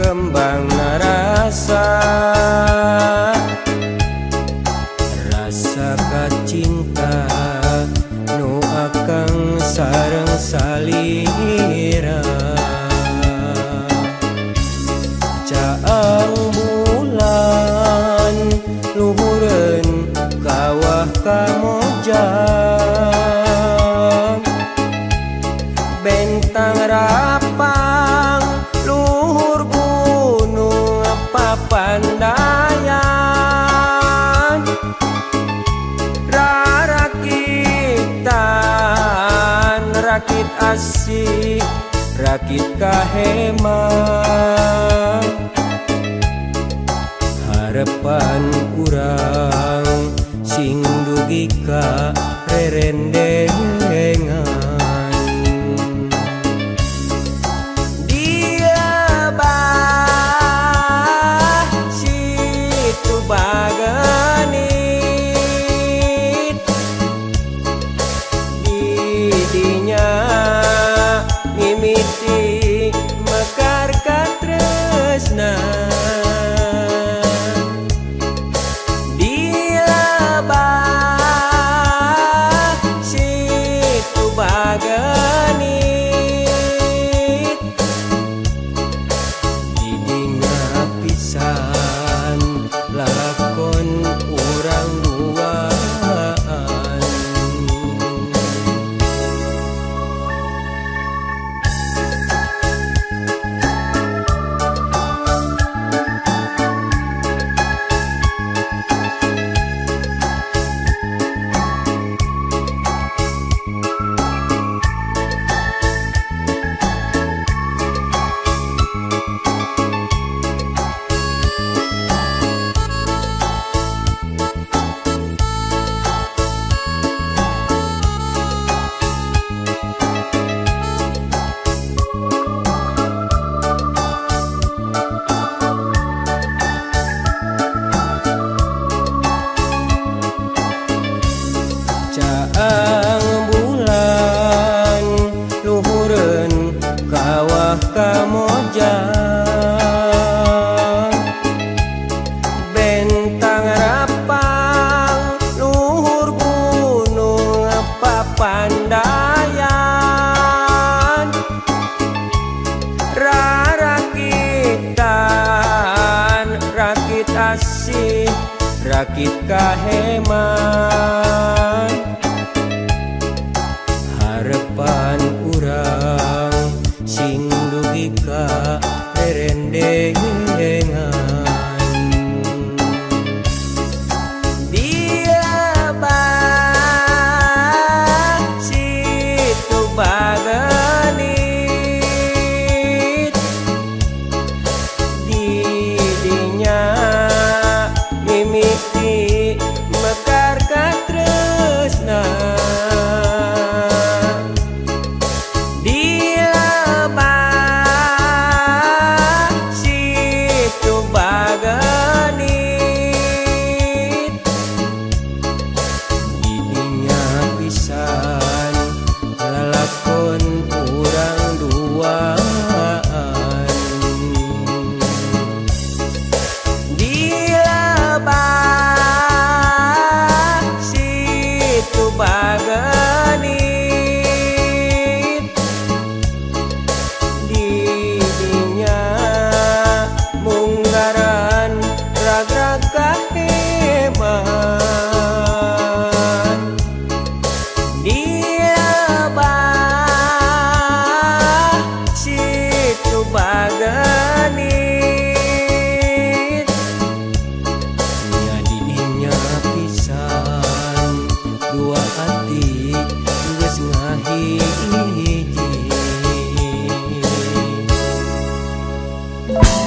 Kembang rasa rasa cinta nu akan sarang salira. Caang bulan luhuren kawah kamoja kasih rakit kahema rakit kaheman. Harapan kurang sing dugi ka rendeng Bye.